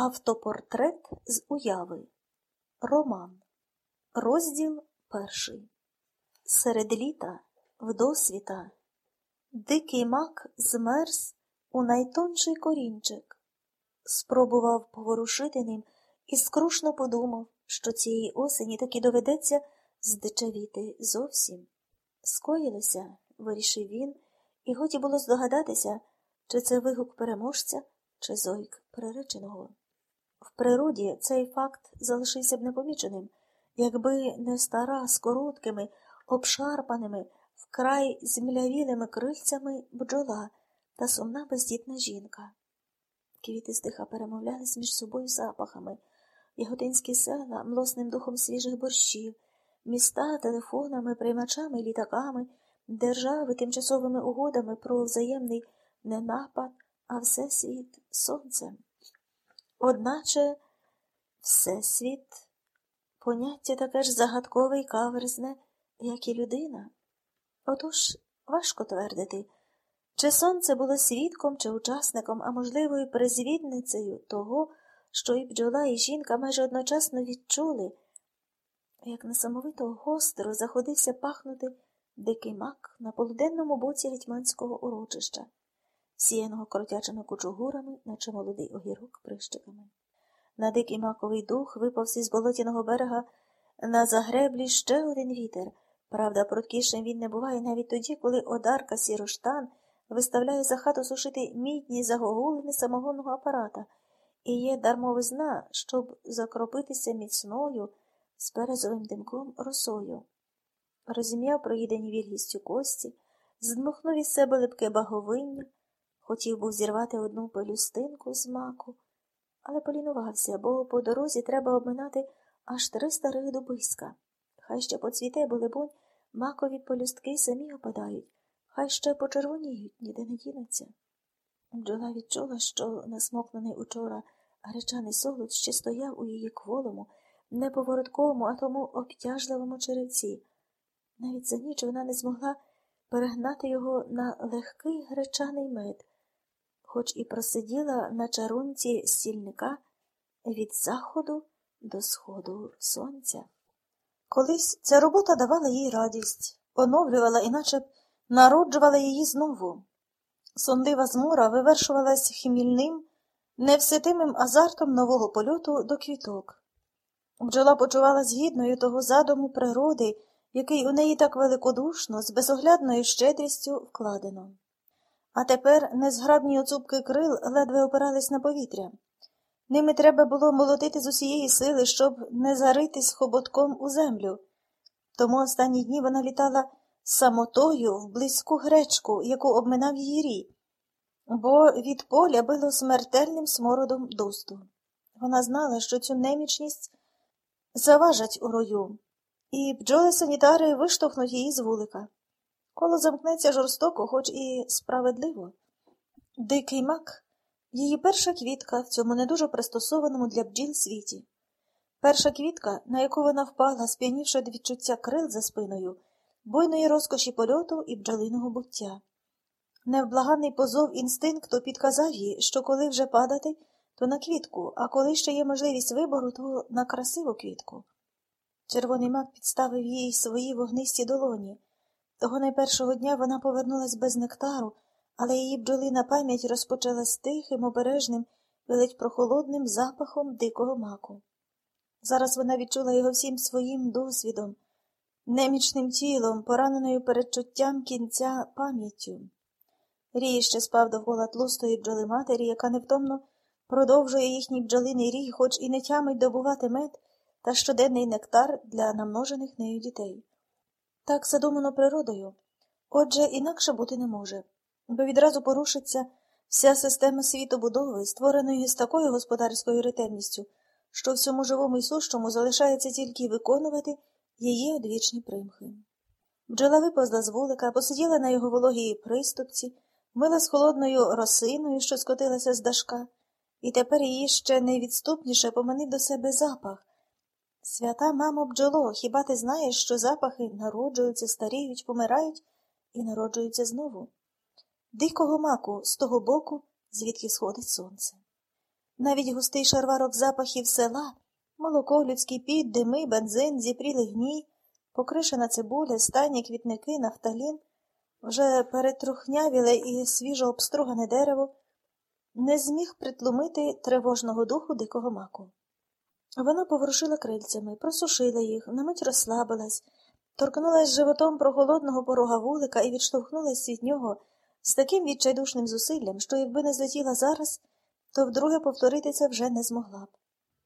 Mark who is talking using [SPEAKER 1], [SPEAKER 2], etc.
[SPEAKER 1] Автопортрет з уяви. Роман. Розділ перший. Серед літа, вдосвіта, дикий мак змерз у найтонший корінчик. Спробував поворушити ним і скрушно подумав, що цієї осені таки доведеться здичавіти зовсім. Скоїлося, вирішив він, і годі було здогадатися, чи це вигук переможця, чи зойк приреченого. В природі цей факт залишився б непоміченим, якби не стара з короткими, обшарпаними, вкрай змлявілими крильцями бджола та сумна бездітна жінка. Квіти стиха перемовлялись між собою запахами, яготинські села млосним духом свіжих борщів, міста телефонами, приймачами, літаками, держави тимчасовими угодами про взаємний не напад, а всесвіт сонцем. Одначе Всесвіт поняття таке ж загадкове й каверзне, як і людина. Отож важко твердити, чи сонце було свідком чи учасником, а можливо, і призвідницею того, що і бджола, і жінка майже одночасно відчули, як несамовито гостро заходився пахнути дикий мак на полуденному боці гетьманського урочища сіяного кротячими кучугурами, наче молодий огірок прищиками. На дикий маковий дух випався із болотяного берега на загреблі ще один вітер. Правда, пруткішим він не буває навіть тоді, коли одарка сіроштан виставляє за хату сушити мідні загогулини самогонного апарата, і є дармовизна, щоб закропитися міцною з березовим димком росою. Розім'яв проїдені вільгістю кості, здмухнув із себе липке баговиння. Хотів був зірвати одну пелюстинку з маку, але полінувався, бо по дорозі треба обминати аж три старих дубиська. Хай ще поцвіте, бо, либонь, макові полюстки самі опадають, хай ще почервоніють, ніде не дінуться. Бджола відчула, що насмокнений учора гречаний солод ще стояв у її кволому, неповоротковому, а тому обтяжливому черевці. Навіть за ніч вона не змогла перегнати його на легкий гречаний мед хоч і просиділа на чарунці стільника від заходу до сходу сонця. Колись ця робота давала їй радість, оновлювала і наче народжувала її знову. Сонлива змора вивершувалась хмільним, невситимим азартом нового польоту до квіток. Бджола почувалась гідною того задуму природи, який у неї так великодушно, з безоглядною щедрістю вкладено. А тепер незграбні оцупки крил ледве опирались на повітря. Ними треба було молотити з усієї сили, щоб не заритись хоботком у землю. Тому останні дні вона літала самотою в близьку гречку, яку обминав її рій, бо від поля било смертельним смородом дусту. Вона знала, що цю немічність заважать у рою, і бджоли санітари виштовхнуть її з вулика. Коло замкнеться жорстоко, хоч і справедливо. Дикий мак її перша квітка в цьому не дуже пристосованому для бджіл світі. Перша квітка, на яку вона впала, сп'янівши від відчуття крил за спиною, буйної розкоші польоту і бджолиного буття. Невблаганний позов інстинкту підказав їй, що коли вже падати, то на квітку, а коли ще є можливість вибору, то на красиву квітку. Червоний мак підставив їй свої вогнисті долоні. Того найпершого дня вона повернулась без нектару, але її бджолина пам'ять розпочалась тихим, обережним, велить прохолодним запахом дикого маку. Зараз вона відчула його всім своїм досвідом, немічним тілом, пораненою передчуттям кінця пам'яттю. Рій ще спав довкола тлустої бджоли матері, яка невтомно продовжує їхній бджолиний рій, хоч і не тямить добувати мед та щоденний нектар для намножених нею дітей. Так задумано природою. Отже, інакше бути не може, бо відразу порушиться вся система світобудови, створеної з такою господарською ретельністю, що всьому живому і сущому залишається тільки виконувати її одвічні примхи. Бджола виповзла з вулика, посиділа на його вологій приступці, мила з холодною росиною, що скотилася з дашка, і тепер її ще найвідступніше поманив до себе запах. Свята, мамо, бджоло, хіба ти знаєш, що запахи народжуються, старіють, помирають і народжуються знову? Дикого маку з того боку, звідки сходить сонце. Навіть густий шарварок запахів села, молоко, людський піт, дими, бензин, зіпрілий гній, покришена цибуля, стані, квітники, нафталін, вже перетрухнявіле і свіжо обстругане дерево, не зміг притлумити тривожного духу дикого маку. Вона поворушила крильцями, просушила їх, на мить розслабилась, торкнулась животом прохолодного порога вулика і відштовхнулась від нього з таким відчайдушним зусиллям, що якби не злетіла зараз, то вдруге повторити це вже не змогла б.